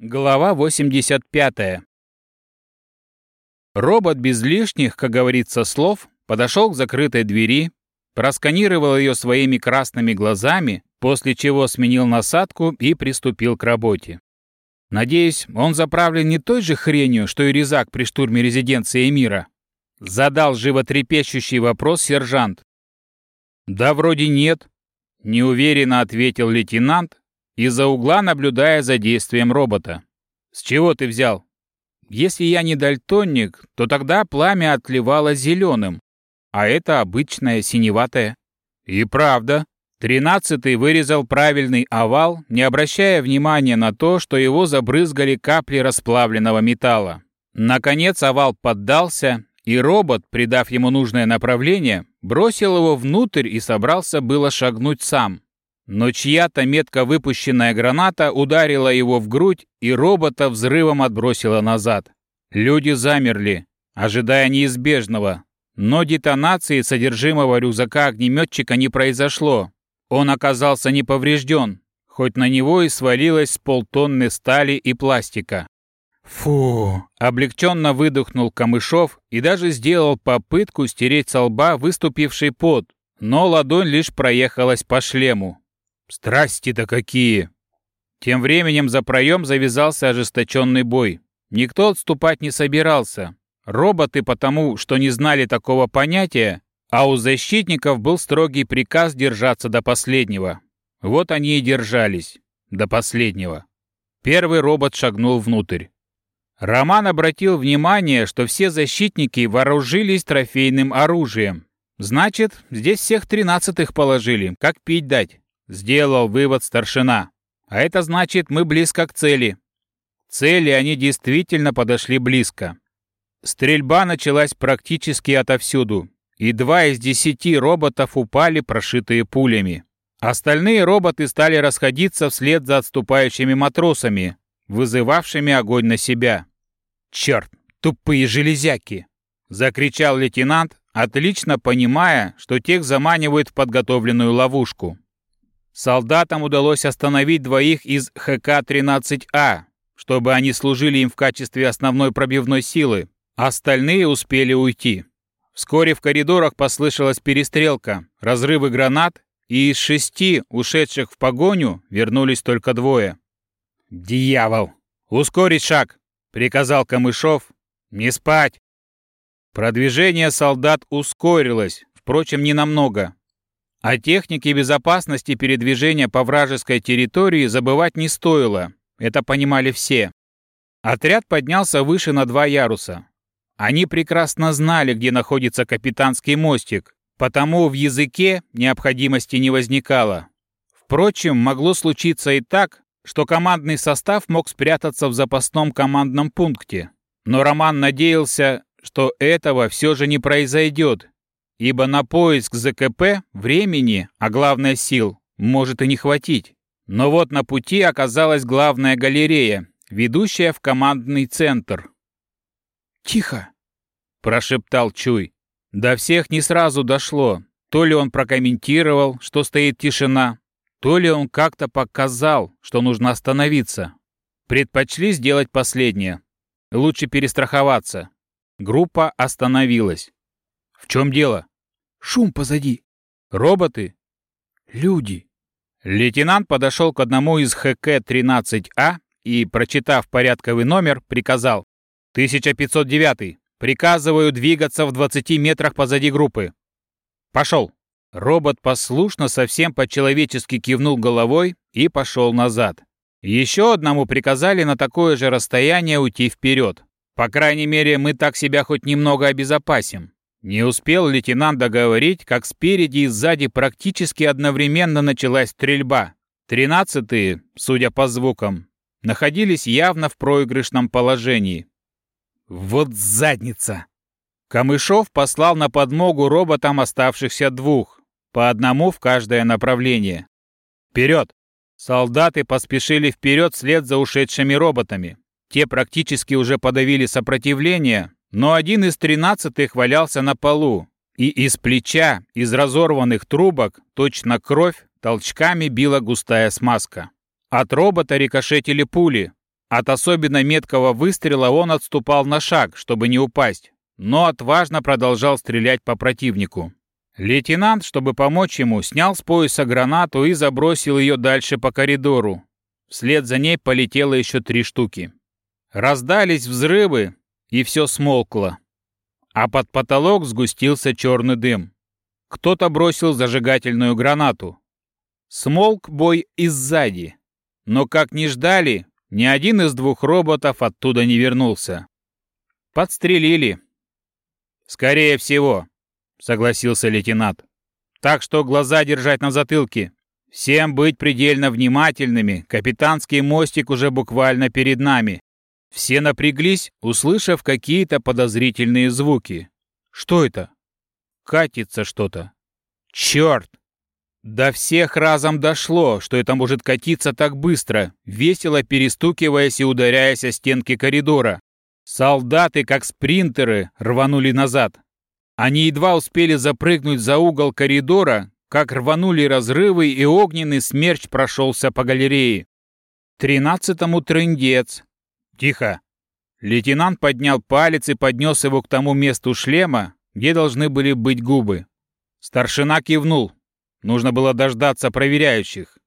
Глава 85. Робот без лишних, как говорится, слов подошел к закрытой двери, просканировал ее своими красными глазами, после чего сменил насадку и приступил к работе. Надеюсь, он заправлен не той же хренью, что и резак при штурме резиденции Эмира. Задал животрепещущий вопрос сержант. «Да вроде нет», — неуверенно ответил лейтенант, из-за угла наблюдая за действием робота. «С чего ты взял?» «Если я не дальтонник, то тогда пламя отливало зеленым, а это обычное синеватое». «И правда». Тринадцатый вырезал правильный овал, не обращая внимания на то, что его забрызгали капли расплавленного металла. Наконец овал поддался, и робот, придав ему нужное направление, бросил его внутрь и собрался было шагнуть сам. Но чья-то метко выпущенная граната ударила его в грудь и робота взрывом отбросила назад. Люди замерли, ожидая неизбежного. Но детонации содержимого рюкзака огнеметчика не произошло. Он оказался не поврежден, хоть на него и свалилось полтонны стали и пластика. Фу! Облегченно выдохнул Камышов и даже сделал попытку стереть со лба выступивший пот, но ладонь лишь проехалась по шлему. Страсти-то какие! Тем временем за проем завязался ожесточенный бой. Никто отступать не собирался. Роботы потому, что не знали такого понятия, а у защитников был строгий приказ держаться до последнего. Вот они и держались. До последнего. Первый робот шагнул внутрь. Роман обратил внимание, что все защитники вооружились трофейным оружием. Значит, здесь всех тринадцатых положили, как пить дать. Сделал вывод старшина. А это значит, мы близко к цели. Цели они действительно подошли близко. Стрельба началась практически отовсюду, и два из десяти роботов упали, прошитые пулями. Остальные роботы стали расходиться вслед за отступающими матросами, вызывавшими огонь на себя. «Черт, тупые железяки!» — закричал лейтенант, отлично понимая, что тех заманивают в подготовленную ловушку. Солдатам удалось остановить двоих из ХК-13А, чтобы они служили им в качестве основной пробивной силы. Остальные успели уйти. Вскоре в коридорах послышалась перестрелка, разрывы гранат, и из шести, ушедших в погоню, вернулись только двое. «Дьявол! Ускорить шаг!» — приказал Камышов. «Не спать!» Продвижение солдат ускорилось, впрочем, не намного. О технике безопасности передвижения по вражеской территории забывать не стоило, это понимали все. Отряд поднялся выше на два яруса. Они прекрасно знали, где находится капитанский мостик, потому в языке необходимости не возникало. Впрочем, могло случиться и так, что командный состав мог спрятаться в запасном командном пункте. Но Роман надеялся, что этого все же не произойдет, ибо на поиск ЗКП времени, а главное сил, может и не хватить. Но вот на пути оказалась главная галерея, ведущая в командный центр. «Тихо!» – прошептал Чуй. До всех не сразу дошло. То ли он прокомментировал, что стоит тишина, то ли он как-то показал, что нужно остановиться. Предпочли сделать последнее. Лучше перестраховаться. Группа остановилась. В чем дело? Шум позади. Роботы? Люди. Лейтенант подошел к одному из ХК-13А и, прочитав порядковый номер, приказал. 1509. Приказываю двигаться в 20 метрах позади группы. Пошел. Робот послушно совсем по-человечески кивнул головой и пошел назад. Еще одному приказали на такое же расстояние уйти вперед. По крайней мере, мы так себя хоть немного обезопасим. Не успел лейтенант договорить, как спереди и сзади практически одновременно началась стрельба. Тринадцатые, судя по звукам, находились явно в проигрышном положении. Вот задница! Камышов послал на подмогу роботам оставшихся двух, по одному в каждое направление. Вперед! Солдаты поспешили вперед вслед за ушедшими роботами. Те практически уже подавили сопротивление, но один из тринадцатых валялся на полу, и из плеча, из разорванных трубок, точно кровь, толчками била густая смазка. От робота рикошетили пули. От особенно меткого выстрела он отступал на шаг, чтобы не упасть, но отважно продолжал стрелять по противнику. Лейтенант, чтобы помочь ему, снял с пояса гранату и забросил ее дальше по коридору. Вслед за ней полетело еще три штуки. Раздались взрывы, и все смолкло. А под потолок сгустился черный дым. Кто-то бросил зажигательную гранату. Смолк бой и сзади. Но, как ни ждали, ни один из двух роботов оттуда не вернулся. Подстрелили. Скорее всего, согласился лейтенант. Так что глаза держать на затылке. Всем быть предельно внимательными. Капитанский мостик уже буквально перед нами. Все напряглись, услышав какие-то подозрительные звуки. Что это? Катится что-то. Черт! До всех разом дошло, что это может катиться так быстро, весело перестукиваясь и ударяясь о стенки коридора. Солдаты, как спринтеры, рванули назад. Они едва успели запрыгнуть за угол коридора, как рванули разрывы, и огненный смерч прошелся по галерее. Тринадцатому трындец. Тихо. Лейтенант поднял палец и поднес его к тому месту шлема, где должны были быть губы. Старшина кивнул. Нужно было дождаться проверяющих.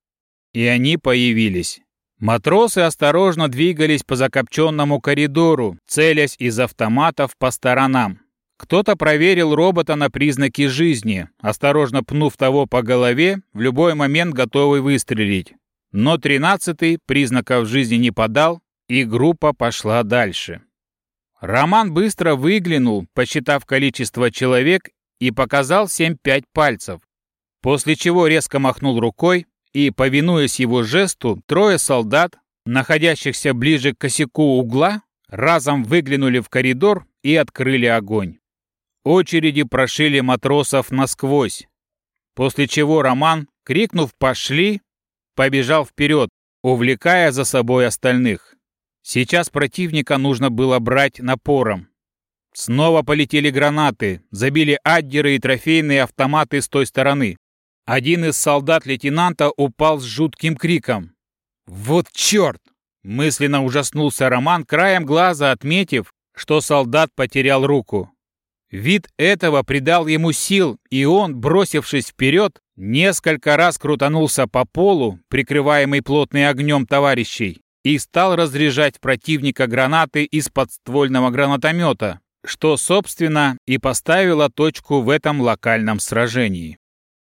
И они появились. Матросы осторожно двигались по закопченному коридору, целясь из автоматов по сторонам. Кто-то проверил робота на признаки жизни, осторожно пнув того по голове, в любой момент готовый выстрелить. Но тринадцатый признаков жизни не подал, и группа пошла дальше. Роман быстро выглянул, посчитав количество человек, и показал 7-5 пальцев, после чего резко махнул рукой, и, повинуясь его жесту, трое солдат, находящихся ближе к косяку угла, разом выглянули в коридор и открыли огонь. Очереди прошили матросов насквозь, после чего Роман, крикнув «Пошли!», побежал вперед, увлекая за собой остальных. Сейчас противника нужно было брать напором. Снова полетели гранаты, забили аддеры и трофейные автоматы с той стороны. Один из солдат лейтенанта упал с жутким криком. «Вот черт!» — мысленно ужаснулся Роман, краем глаза отметив, что солдат потерял руку. Вид этого придал ему сил, и он, бросившись вперед, несколько раз крутанулся по полу, прикрываемый плотным огнем товарищей, и стал разряжать противника гранаты из подствольного гранатомета, что, собственно, и поставило точку в этом локальном сражении.